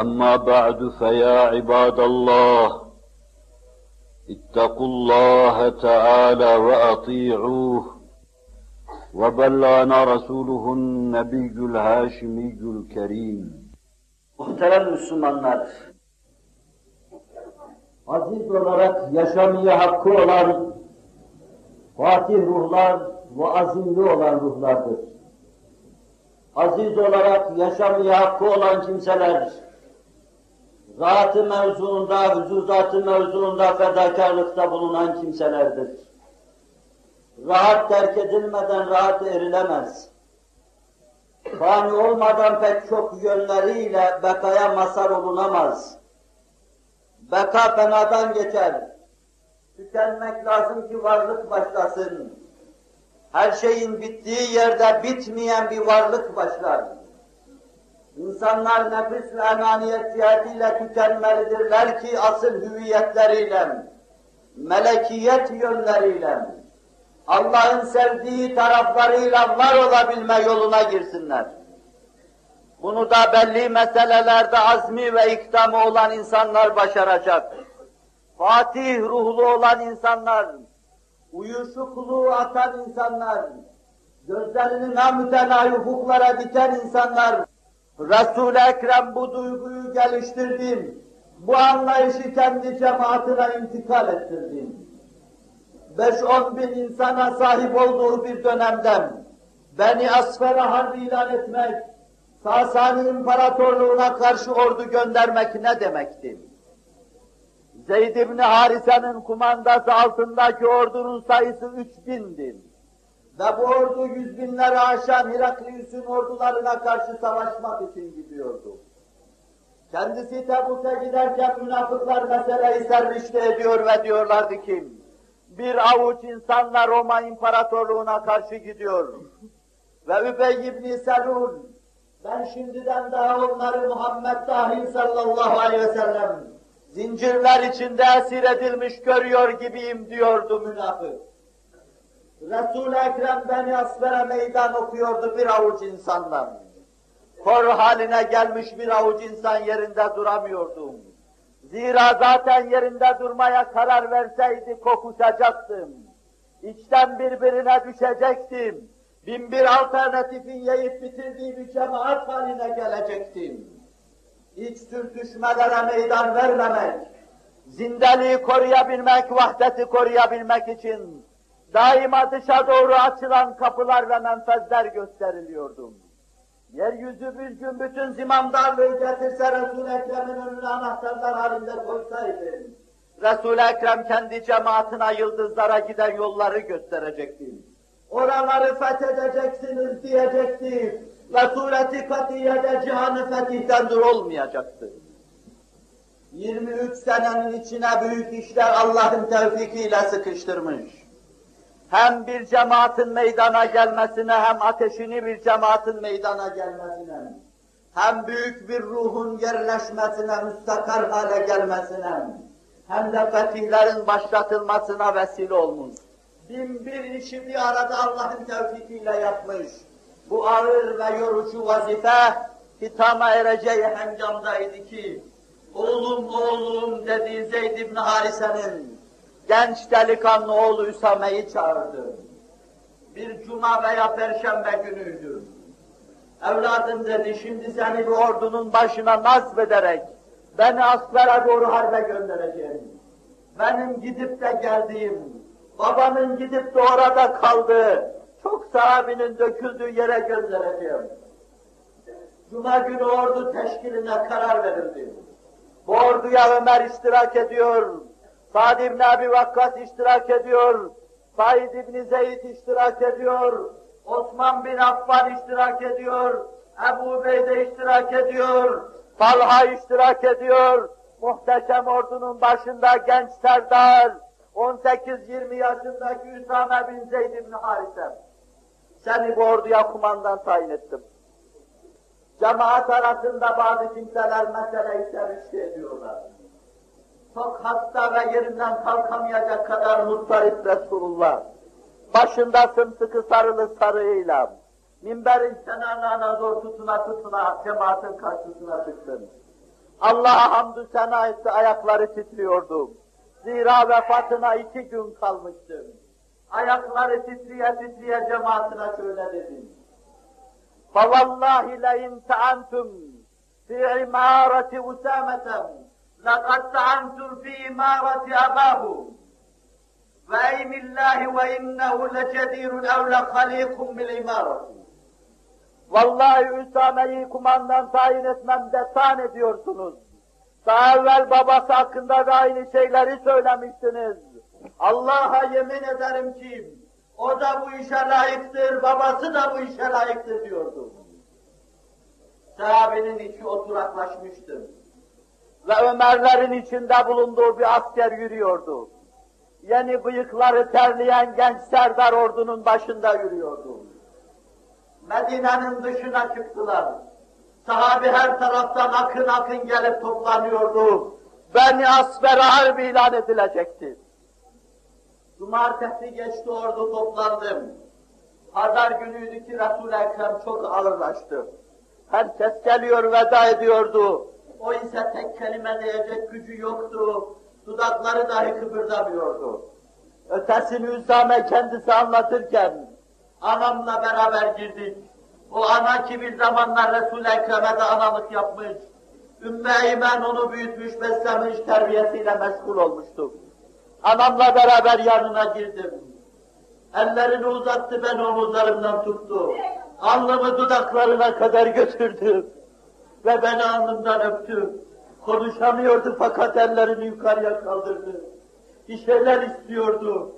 أما بعد فيا عباد الله اتقوا الله تعالى وأطيعوه وبلغنا رسوله النبي الهاشمي الكريم Muhterem Müslümanlar, aziz olarak yaşamaya hakkı olan fatih ruhlar ve azimli olan ruhlardır. Aziz olarak yaşamaya hakkı olan kimseler, zatı mevzuunda, huzuzatı mevzuunda fedakarlıkta bulunan kimselerdir. Rahat terk edilmeden rahat erilemez. Fani olmadan pek çok yönleriyle bekaya mazhar olunamaz. Beka fenadan geçer. Tükenmek lazım ki varlık başlasın. Her şeyin bittiği yerde bitmeyen bir varlık başlar. İnsanlar nefis ve enaniyet cihetiyle tükenmelidirler ki asıl hüviyetleriyle, melekiyet yönleriyle, Allah'ın sevdiği taraflarıyla var olabilme yoluna girsinler. Bunu da belli meselelerde azmi ve ikdamı olan insanlar başaracak. Fatih ruhlu olan insanlar, uyuşukluğu atan insanlar, gözlerini namütenayi hukuklara diken insanlar, Resul-i Ekrem bu duyguyu geliştirdim. Bu anlayışı kendi cemaatine intikal ettirdim. Beş on bin insana sahip olduğu bir dönemde Beni Asfer'e harbi ilan etmek, Sasani İmparatorluğuna karşı ordu göndermek ne demekti? Zeyd ibn Harise'nin kumandası altındaki ordunun sayısı üç bindi. Ve bu ordu yüz binleri aşan Heraklius'un ordularına karşı savaşmak için gidiyordu. Kendisi Tebuk'a giderken münafıklar meseleyi serrişte ediyor ve diyorlardı ki, bir avuç insanla Roma İmparatorluğuna karşı gidiyor. Ve Übey ibn Selul, ben şimdiden daha onları Muhammed dahil sallallahu aleyhi ve sellem, zincirler içinde esir edilmiş görüyor gibiyim diyordu münafık. Resul-i Ekrem beni asfere meydan okuyordu bir avuç insandan. Kor haline gelmiş bir avuç insan yerinde duramıyordum. Zira zaten yerinde durmaya karar verseydi kokuşacaktım. İçten birbirine düşecektim. Bin bir alternatifin yiyip bitirdiği bir cemaat haline gelecektim. İç sürtüşmelere meydan vermemek, zindeliği koruyabilmek, vahdeti koruyabilmek için daima dışa doğru açılan kapılar ve menfezler gösteriliyordu. Yeryüzü bir gün bütün zimamdarlığı getirse Resul-i Ekrem'in önüne anahtarlar halinde koysaydı, Resul-i Ekrem kendi cemaatine yıldızlara giden yolları gösterecekti. Oraları fethedeceksiniz diyecekti ve sureti katiyede cihanı fetihten dur olmayacaktı. 23 senenin içine büyük işler Allah'ın tevfikiyle sıkıştırmış hem bir cemaatin meydana gelmesine, hem ateşini bir cemaatin meydana gelmesine, hem büyük bir ruhun yerleşmesine, müstakar hale gelmesine, hem de fetihlerin başlatılmasına vesile olmuş. Bin bir işi bir arada Allah'ın tevfikiyle yapmış. bu ağır ve yorucu vazife hitama ereceği hengamdaydı ki, oğlum oğlum dediği Zeyd ibn Harise'nin genç delikanlı oğlu Üsame'yi çağırdı. Bir cuma veya perşembe günüydü. Evladım dedi, şimdi seni bir ordunun başına nasip ederek beni askere doğru harbe göndereceğim. Benim gidip de geldiğim, babanın gidip de orada kaldığı, çok sahabinin döküldüğü yere göndereceğim. Cuma günü ordu teşkiline karar verildi. Bu orduya Ömer iştirak ediyor, Sa'd ibn Abi Vakkas iştirak ediyor, Said ibn Zeyd iştirak ediyor, Osman bin Affan iştirak ediyor, Ebu Beyde iştirak ediyor, Talha iştirak ediyor, muhteşem ordunun başında genç serdar, 18-20 yaşındaki Üsame bin Zeyd ibn Harise. Seni bu orduya kumandan tayin ettim. Cemaat arasında bazı kimseler meseleyi tercih ediyorlar Çok hasta ve yerinden kalkamayacak kadar muttarip Resulullah. Başında sımsıkı sarılı sarığıyla, minberin kenarına zor tutuna tutuna cemaatin karşısına çıktın. Allah'a hamdü sena etti, ayakları titriyordu. Zira vefatına iki gün kalmıştı. Ayakları titriye titriye cemaatine şöyle dedi. فَوَاللّٰهِ لَاِنْ تَعَنْتُمْ فِي عِمَارَةِ اُسَامَةً لَقَدْ تَعَنْتُمْ فِي عِمَارَةِ أَبَاهُ وَاَيْمِ اللّٰهِ وَاِنَّهُ لَجَدِيرٌ اَوْ لَخَلِيقٌ بِالْعِمَارَةِ Vallahi Üsame'yi kumandan tayin etmemde tan ediyorsunuz. Daha evvel babası hakkında da aynı şeyleri söylemiştiniz. Allah'a yemin ederim ki o da bu işe layıktır, babası da bu işe layıktır diyordu. Sahabenin içi oturaklaşmıştı. Ve Ömerlerin içinde bulunduğu bir asker yürüyordu. Yeni bıyıkları terleyen genç serdar ordunun başında yürüyordu. Medine'nin dışına çıktılar. Sahabi her taraftan akın akın gelip toplanıyordu. Beni asber harbi ilan edilecekti. Cumartesi geçti ordu toplandım. Pazar günüydü ki Resul-i Ekrem çok ağırlaştı. Herkes geliyor veda ediyordu. O ise tek kelime diyecek gücü yoktu. Dudakları dahi kıpırdamıyordu. Ötesini Üsame kendisi anlatırken anamla beraber girdik. O ana ki bir zamanlar Resul-i Ekrem'e de analık yapmış. Ümmü Eymen onu büyütmüş, beslemiş, terbiyesiyle meşgul olmuştu. Anamla beraber yanına girdim. Ellerini uzattı, ben omuzlarımdan tuttu. Alnımı dudaklarına kadar götürdü. Ve beni alnımdan öptü. Konuşamıyordu fakat ellerini yukarıya kaldırdı. Bir şeyler istiyordu.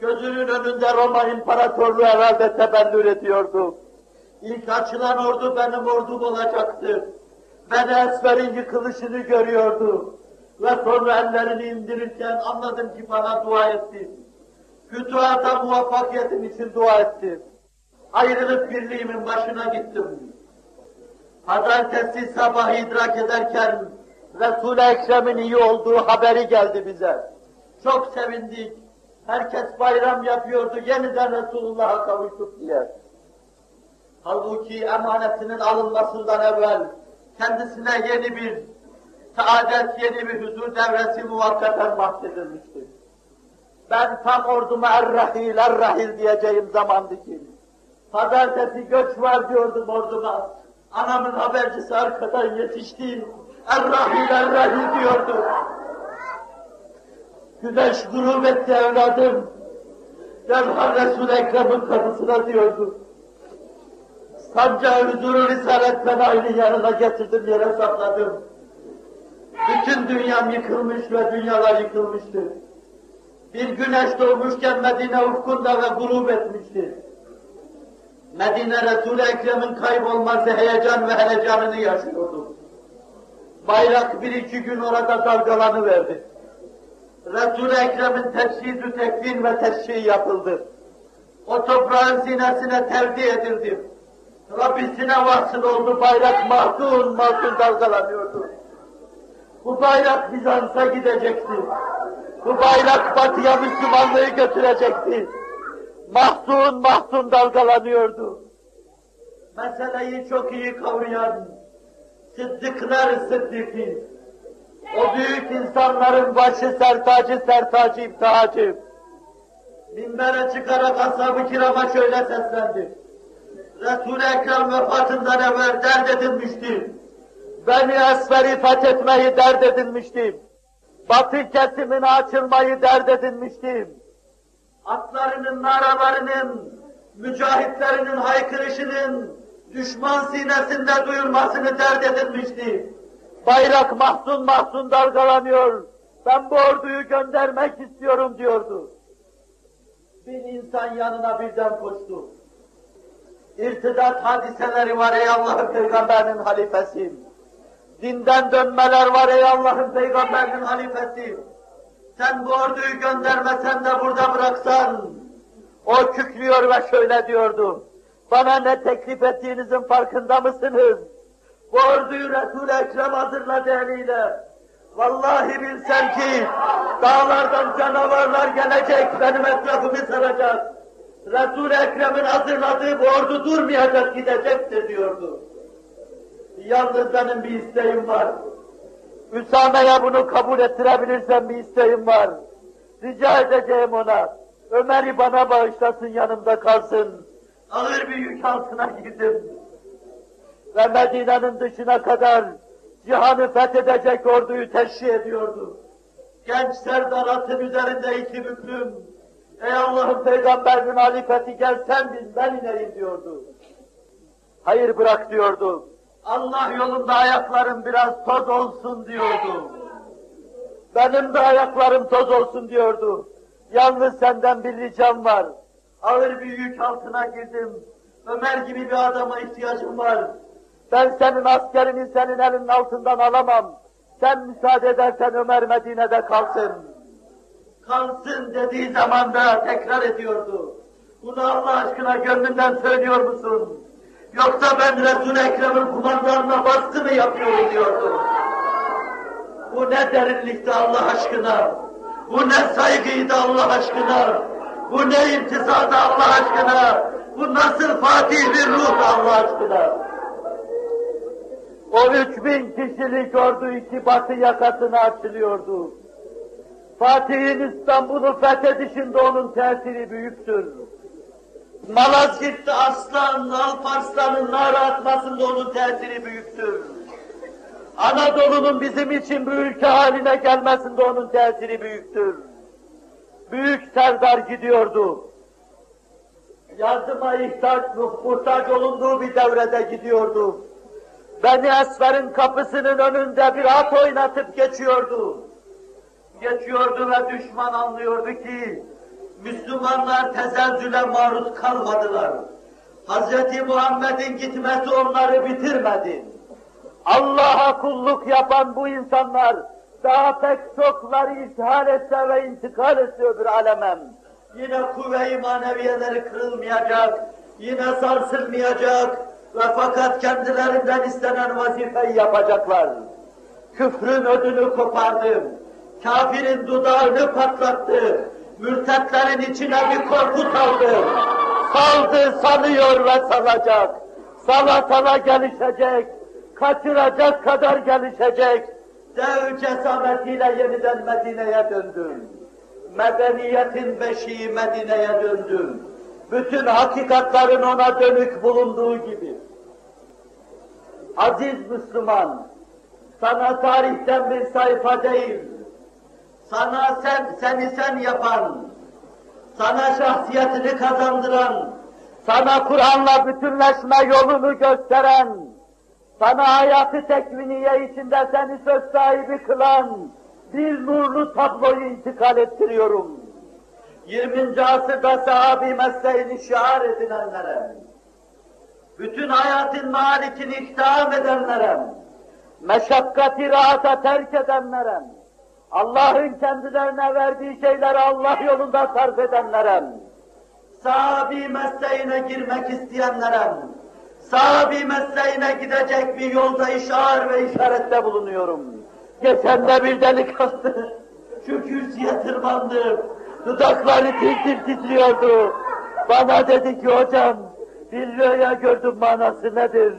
Gözünün önünde Roma İmparatorluğu herhalde tebellür ediyordu. İlk açılan ordu benim ordum olacaktı. Ben Esmer'in yıkılışını görüyordu. Ve sonra ellerini indirirken anladım ki bana dua etti. Fütuhata muvaffakiyetim için dua etti. Ayrılıp birliğimin başına gittim. Pazartesi sabahı idrak ederken Resul-i Ekrem'in iyi olduğu haberi geldi bize. Çok sevindik. Herkes bayram yapıyordu, yeniden Resulullah'a kavuştuk diye. Halbuki emanetinin alınmasından evvel kendisine yeni bir saadet, yeni bir huzur devresi muvakkaten bahsedilmişti. Ben tam orduma er-rahil, er-rahil diyeceğim zamandı ki. Pazartesi göç var diyordum orduma. Anamın habercisi arkadan yetişti. Er-rahil, er-rahil diyordu. Güneş grup etti evladım. Derhal Resul-i Ekrem'in kapısına diyordu. Sancağı huzuru Risalet ben aynı yanına getirdim, yere sakladım. Bütün dünyam yıkılmış ve dünyalar yıkılmıştı. Bir güneş doğmuşken Medine ufkunda ve grup etmişti. Medine Resul-i Ekrem'in kaybolması heyecan ve helecanını yaşıyordu. Bayrak bir iki gün orada dalgalanıverdi. Resul-i Ekrem'in teşhidü tekvin ve teşhih yapıldı. O toprağın sinesine tevdi edildi. Rabbisine vasıl oldu, bayrak mahzun mahzun dalgalanıyordu. Bu bayrak Bizans'a gidecekti. Bu bayrak batıya Müslümanlığı götürecekti. Mahzun mahzun dalgalanıyordu. meseleyi çok iyi kavrayan Sıddıklar Sıddık'ı, o büyük insanların başı sertacı sertacı iptihacı, minbere çıkarak ashab-ı kirama şöyle seslendi. Resul-i Ekrem vefatından evvel dert edinmişti. Beni Esfer'i fethetmeyi dert edinmiştim. Batı kesimine açılmayı dert edinmiştim. Atlarının naralarının, mücahitlerinin haykırışının düşman sinesinde duyulmasını dert edinmişti. Bayrak mahzun mahzun dalgalanıyor. Ben bu orduyu göndermek istiyorum diyordu. Bir insan yanına birden koştu. İrtidat hadiseleri var ey Allah'ın peygamberinin halifesi. Dinden dönmeler var ey Allah'ın peygamberinin halifesi. Sen bu orduyu göndermesen de burada bıraksan. O kükrüyor ve şöyle diyordu. Bana ne teklif ettiğinizin farkında mısınız? Bu orduyu Resul-i Ekrem hazırladı eliyle. Vallahi bilsen ki dağlardan canavarlar gelecek, benim etrafımı saracak. Resul-i Ekrem'in hazırladığı bu ordu durmayacak, gidecektir diyordu. Yalnız benim bir isteğim var. Üsame'ye bunu kabul ettirebilirsen bir isteğim var. Rica edeceğim ona. Ömer'i bana bağışlasın, yanımda kalsın. Ağır bir yük altına girdim. Ve Medine'nin dışına kadar cihanı fethedecek orduyu teşhi ediyordu. Genç Serdar atın üzerinde iki büklüm. Ey Allah'ın peygamberinin halifeti gel sen bin ben ineyim diyordu. Hayır bırak diyordu. Allah yolunda ayaklarım biraz toz olsun diyordu. Benim de ayaklarım toz olsun diyordu. Yalnız senden bir ricam var. Ağır bir yük altına girdim. Ömer gibi bir adama ihtiyacım var. Ben senin askerini senin elinin altından alamam. Sen müsaade edersen Ömer Medine'de kalsın. Kalsın dediği zaman da tekrar ediyordu. Bunu Allah aşkına gönlünden söylüyor musun? Yoksa ben Resul-i Ekrem'in kumandanına baskı mı yapıyorum diyordu. Bu ne derinlikti Allah aşkına. Bu ne saygıydı Allah aşkına. Bu ne imtisadı Allah aşkına. Bu nasıl fatih bir ruh Allah aşkına. O üç bin kişilik ordu iki batı yakasına açılıyordu. Fatih'in İstanbul'u fethedişinde onun tesiri büyüktür. Malazgirt'te aslan, Alparslan'ın nara atmasında onun tesiri büyüktür. Anadolu'nun bizim için bir ülke haline gelmesinde onun tesiri büyüktür. Büyük Serdar gidiyordu. Yardıma ihtiyaç, muhtaç olunduğu bir devrede gidiyordu. Beni Esfer'in kapısının önünde bir at oynatıp geçiyordu. Geçiyordu ve düşman anlıyordu ki, Müslümanlar tezelzüle maruz kalmadılar. Hz. Muhammed'in gitmesi onları bitirmedi. Allah'a kulluk yapan bu insanlar daha pek çokları ishal etse ve intikal etse öbür alemem. Yine kuvve-i maneviyeleri kırılmayacak, yine sarsılmayacak ve fakat kendilerinden istenen vazifeyi yapacaklar. Küfrün ödünü kopardı, kafirin dudağını patlattı, mürtetlerin içine bir korku saldı. Saldı, salıyor ve salacak. Sala sala gelişecek, kaçıracak kadar gelişecek. Dev cesametiyle yeniden Medine'ye döndüm. Medeniyetin beşiği Medine'ye döndüm. Bütün hakikatların ona dönük bulunduğu gibi. Aziz Müslüman, sana tarihten bir sayfa değil, sana sen, seni sen yapan, sana şahsiyetini kazandıran, sana Kur'an'la bütünleşme yolunu gösteren, sana hayatı tekviniye içinde seni söz sahibi kılan bir nurlu tabloyu intikal ettiriyorum. 20. asırda sahabi mesleğini şiar edinenlere, bütün hayatın malikini iktidam edenlere, meşakkati rahata terk edenlere, Allah'ın kendilerine verdiği şeyleri Allah yolunda sarf edenlere, sahabi mesleğine girmek isteyenlere, sahabi mesleğine gidecek bir yolda işar ve işarette bulunuyorum. Geçen de bir delikanlı şu kürsüye tırmandı, dudakları tir tir titriyordu. Bana dedi ki hocam, Bir rüya gördüm manası nedir?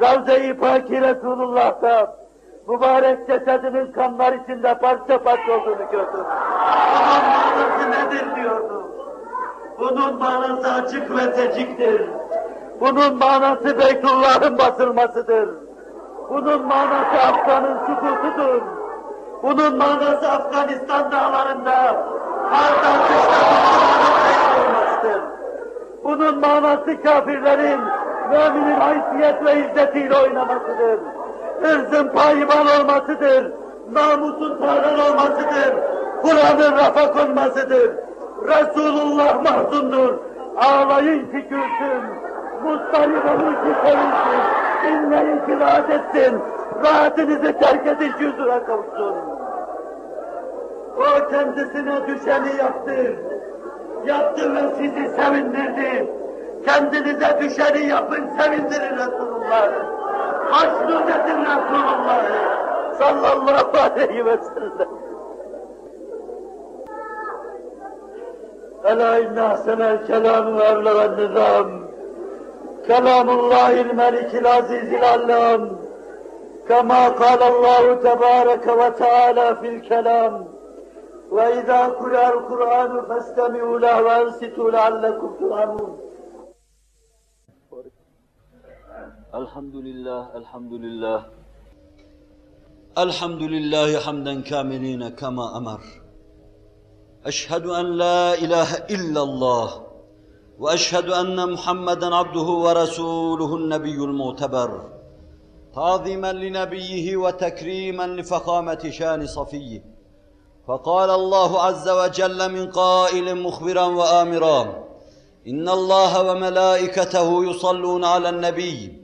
Ravze-i Paki Resulullah'ta mübarek cesedinin kanlar içinde parça parça olduğunu gördüm. Bunun manası nedir diyordum. Bunun manası açık ve seçiktir. Bunun manası Beytullah'ın basılmasıdır. Bunun manası Afgan'ın sükutudur. Bunun manası Afganistan dağlarında kardan olmasıdır. Bunun manası kafirlerin müminin haysiyet ve izzetiyle oynamasıdır. Irzın payıman olmasıdır. Namusun talan olmasıdır. Kur'an'ın rafa konmasıdır. Resulullah mahzundur. Ağlayın ki gülsün. Mustarip olun ki sevinsin. Dinleyin ki rahat etsin. Rahatınızı terk edin ki huzura kavuşsun. O kendisine düşeni yaptı. Yaptı ve sizi sevindirdi. Kendinize düşeni yapın, sevindirin Resulullah. Haşnut edin Resulullah. Sallallahu aleyhi ve sellem. Ela inne ahsenel kelamu evleven nizam. Kelamullahil melikil azizil allam. Kema kâlallahu tebâreke ve teâlâ fil kelam. وإذا قرأ القرآن فاستمعوا له وأنصتوا لعلكم ترحمون الحمد لله الحمد لله الحمد لله حمدا كاملين كما أمر أشهد أن لا إله إلا الله وأشهد أن محمدا عبده ورسوله النبي المعتبر تعظيما لنبيه وتكريما لفخامة شان صفيه فقال الله عز وجل من قائل مخبرا وآمرا إن الله وملائكته يصلون على النبي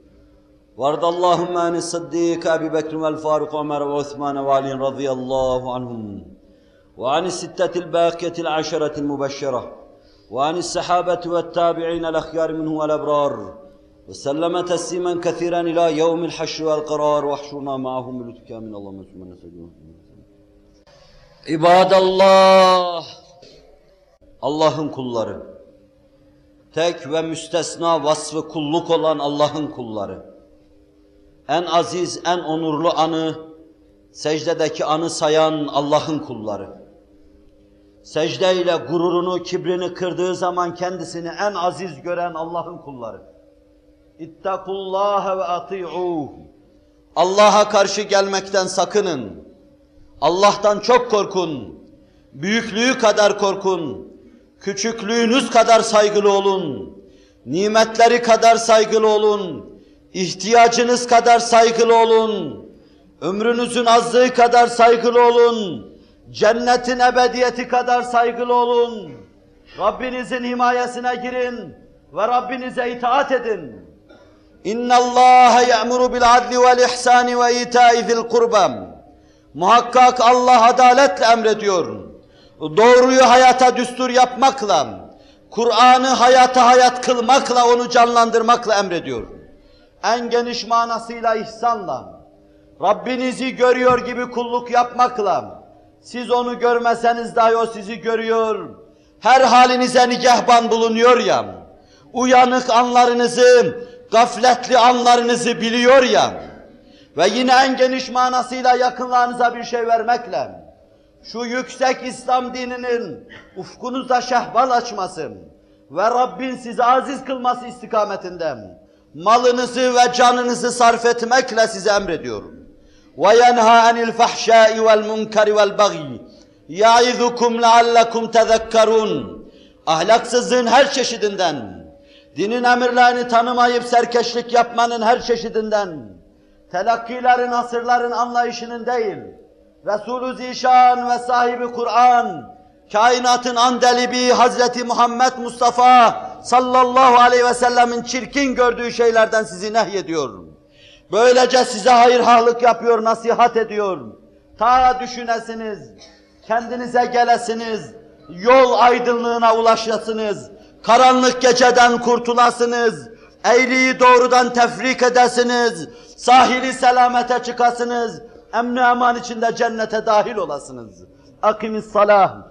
وارض اللهم عن الصديق أبي بكر والفاروق وعمر وعثمان وعلي رضي الله عنهم وعن الستة الباقية العشرة المبشرة وعن السحابة والتابعين الأخيار منه والأبرار وسلم تسليما كثيرا إلى يوم الحشر والقرار واحشرنا معهم بلطفك من اللهم ثم نسجد عباد الله Allah'ın kulları. Tek ve müstesna vasfı kulluk olan Allah'ın kulları. en aziz, en onurlu anı, secdedeki anı sayan Allah'ın kulları. Secdeyle gururunu, kibrini kırdığı zaman kendisini en aziz gören Allah'ın kulları. İttakullâhe ve ati'ûh. Allah'a karşı gelmekten sakının. Allah'tan çok korkun. Büyüklüğü kadar korkun. Küçüklüğünüz kadar saygılı olun. Nimetleri kadar saygılı olun. İhtiyacınız kadar saygılı olun. Ömrünüzün azlığı kadar saygılı olun. Cennetin ebediyeti kadar saygılı olun. Rabbinizin himayesine girin ve Rabbinize itaat edin. İnna Allah ya'muru bil adli vel ihsani ve ita'i zil kurbam. Muhakkak Allah adaletle emrediyor. Doğruyu hayata düstur yapmakla, Kur'an'ı hayata hayat kılmakla, onu canlandırmakla emrediyor. En geniş manasıyla ihsanla, Rabbinizi görüyor gibi kulluk yapmakla, siz onu görmeseniz dahi o sizi görüyor, her halinize nigahban bulunuyor ya, uyanık anlarınızı, gafletli anlarınızı biliyor ya, ve yine en geniş manasıyla yakınlarınıza bir şey vermekle, şu yüksek İslam dininin ufkunuzda şehval açması ve Rabbin sizi aziz kılması istikametinden malınızı ve canınızı sarf etmekle size emrediyorum. وَيَنْهَا عَنِ الْفَحْشَاءِ وَالْمُنْكَرِ وَالْبَغْيِ يَعِذُكُمْ لَعَلَّكُمْ تَذَكَّرُونَ Ahlaksızlığın her çeşidinden, dinin emirlerini tanımayıp serkeşlik yapmanın her çeşidinden, telakkilerin, asırların anlayışının değil, Resulü Zişan ve sahibi Kur'an, kainatın andelibi Hazreti Muhammed Mustafa sallallahu aleyhi ve sellemin çirkin gördüğü şeylerden sizi nehyediyorum. Böylece size hayırhalık yapıyor, nasihat ediyor. Ta düşünesiniz, kendinize gelesiniz, yol aydınlığına ulaşasınız, karanlık geceden kurtulasınız, eğriyi doğrudan tefrik edesiniz, sahili selamete çıkasınız, emni eman içinde cennete dahil olasınız. Akimis salah,